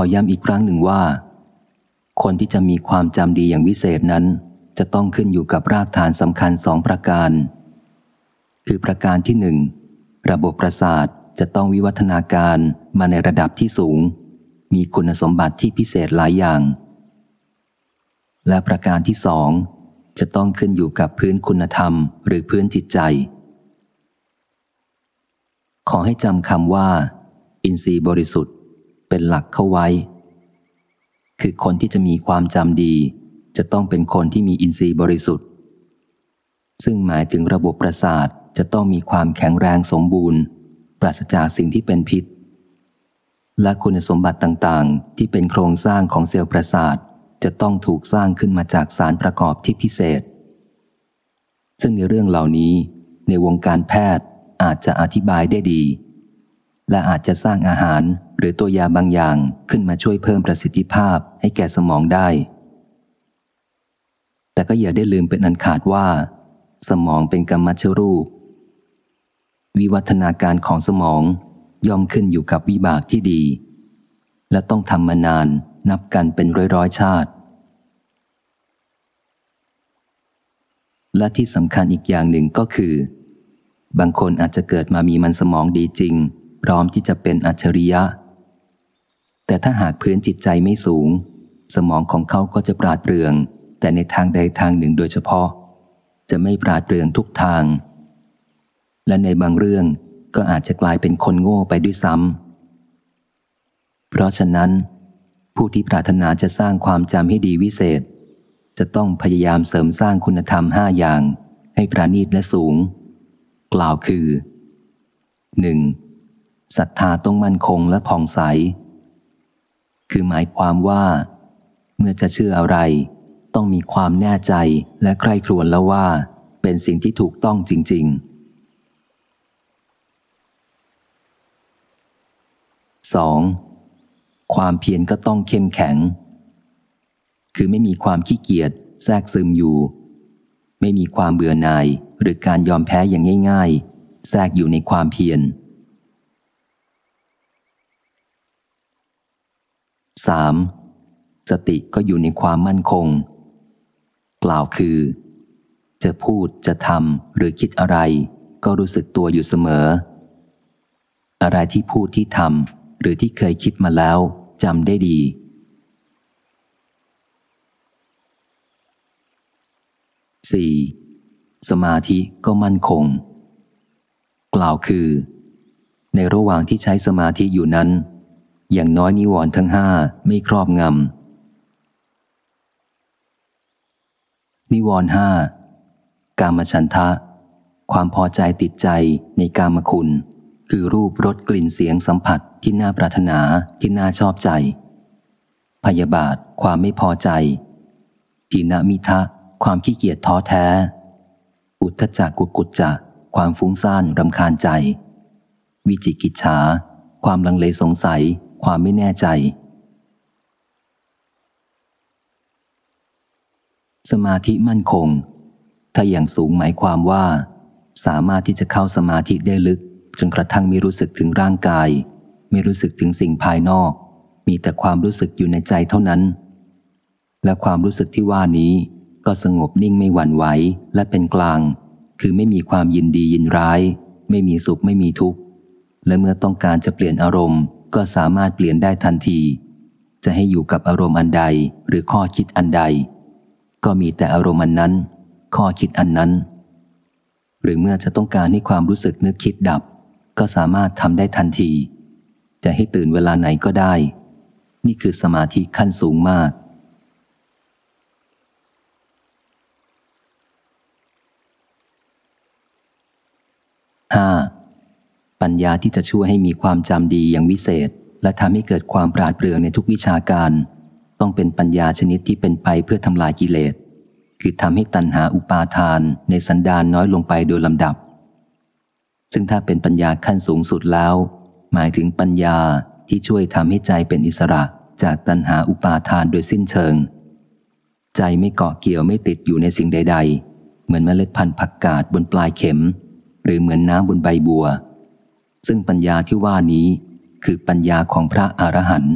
อย้ำอีกครั้งหนึ่งว่า คนที่จะมีความจำดีอย่างวิเศษนั้น จะต้องขึ้นอยู่กับรากฐานสำคัญสองประการ คือประการที่หนึ่งระบบประสาทจะต้องวิวัฒนาการมาในระดับที่สูง มีคุณสมบัติที่พิเศษหลายอย่าง และประการที่สองจะต้องขึ้นอยู่กับพื้นคุณธรรมหรือพื้นจิตใจ ขอให้จำคำว่า อินทรีย์บริสุทธิ์ เป็นหลักเข้าไว้ คือคนที่จะมีความจำดี จะต้องเป็นคนที่มีอินทรีย์บริสุทธิ์ ซึ่งหมายถึงระบบประสาทจะต้องมีความแข็งแรงสมบูรณ์ ปราศจากสิ่งที่เป็นพิษ และคุณสมบัติต่างๆ ที่เป็นโครงสร้างของเซลล์ประสาทจะต้องถูกสร้างขึ้นมาจากสารประกอบที่พิเศษ ซึ่งในเรื่องเหล่านี้ ในวงการแพทย์อาจจะอธิบายได้ดี และอาจจะสร้างอาหาร หรือตัวยาบางอย่างขึ้นมาช่วยเพิ่มประสิทธิภาพให้แก่สมองได้ แต่ก็อย่าได้ลืมเป็นอันขาดว่า สมองเป็นกรรมชรูป วิวัฒนาการของสมองย่อมขึ้นอยู่กับวิบากที่ดี และต้องทำมานานนับกันเป็นร้อยร้อยชาติ และที่สำคัญอีกอย่างหนึ่งก็คือ บางคนอาจจะเกิดมามีมันสมองดีจริง พร้อมที่จะเป็นอัจฉริยะ แต่ถ้าหากพื้นจิตใจไม่สูง สมองของเขาก็จะปราดเปรื่อง แต่ในทางใดทางหนึ่งโดยเฉพาะ จะไม่ปราดเปรื่องทุกทาง และในบางเรื่องก็อาจจะกลายเป็นคนโง่ไปด้วยซ้ำเพราะฉะนั้น ผู้ที่ปรารถนาจะสร้างความจำให้ดีวิเศษ จะต้องพยายามเสริมสร้างคุณธรรมห้าอย่าง ให้ประณีตและสูง กล่าวคือ 1. ศรัทธาต้องมั่นคงและผ่องใส คือหมายความว่า เมื่อจะเชื่ออะไร ต้องมีความแน่ใจและใคร่ครวญแล้วว่า เป็นสิ่งที่ถูกต้องจริง ๆ 2. ความเพียรก็ต้องเข้มแข็ง คือไม่มีความขี้เกียจแทรกซึมอยู่ ไม่มีความเบื่อหน่ายหรือการยอมแพ้อย่างง่าย ๆ แทรกอยู่ในความเพียร 3. สติก็อยู่ในความมั่นคง กล่าวคือ จะพูดจะทำหรือคิดอะไร ก็รู้สึกตัวอยู่เสมอ อะไรที่พูดที่ทำหรือที่เคยคิดมาแล้วจำได้ดี 4. สมาธิก็มั่นคง กล่าวคือ ในระหว่างที่ใช้สมาธิอยู่นั้น อย่างน้อยนิวรณ์ทั้งห้าไม่ครอบงำ นิวรณ์ห้ากามฉันทะ ความพอใจติดใจในกามคุณ คือรูปรสกลิ่นเสียงสัมผัสที่น่าปรารถนาที่น่าชอบใจ พยาบาทความไม่พอใจทีนามิทะ ความขี้เกียจท้อแท้ อุทธจักกุกุจจะ ความฟุ้งซ่านรำคาญใจ วิจิกิจฉา ความลังเลสงสัย ความไม่แน่ใจ สมาธิมั่นคง ถ้าอย่างสูงหมายความว่า สามารถที่จะเข้าสมาธิได้ลึก จนกระทั่งไม่รู้สึกถึงร่างกาย ไม่รู้สึกถึงสิ่งภายนอก มีแต่ความรู้สึกอยู่ในใจเท่านั้น และความรู้สึกที่ว่านี้ ก็สงบนิ่งไม่หวั่นไหวและเป็นกลาง คือไม่มีความยินดียินร้าย ไม่มีสุขไม่มีทุกข์และเมื่อต้องการจะเปลี่ยนอารมณ์ ก็สามารถเปลี่ยนได้ทันที จะให้อยู่กับอารมณ์อันใดหรือข้อคิดอันใด ก็มีแต่อารมณ์อันนั้น ข้อคิดอันนั้น หรือเมื่อจะต้องการให้ความรู้สึกนึกคิดดับ ก็สามารถทำได้ทันที จะให้ตื่นเวลาไหนก็ได้ นี่คือสมาธิขั้นสูงมาก 5. ปัญญาที่จะช่วยให้มีความจำดีอย่างวิเศษ และทำให้เกิดความปราดเปรื่องในทุกวิชาการ ต้องเป็นปัญญาชนิดที่เป็นไปเพื่อทำลายกิเลส คือทำให้ตัณหาอุปาทานในสันดานน้อยลงไปโดยลำดับ ซึ่งถ้าเป็นปัญญาขั้นสูงสุดแล้ว หมายถึงปัญญาที่ช่วยทำให้ใจเป็นอิสระจากตัณหาอุปาทานโดยสิ้นเชิง ใจไม่เกาะเกี่ยวไม่ติดอยู่ในสิ่งใด ๆ เหมือนเมล็ดพันธุ์ผักกาดบนปลายเข็ม หรือเหมือนน้ำบนใบบัว ซึ่งปัญญาที่ว่านี้คือปัญญาของพระอรหันต์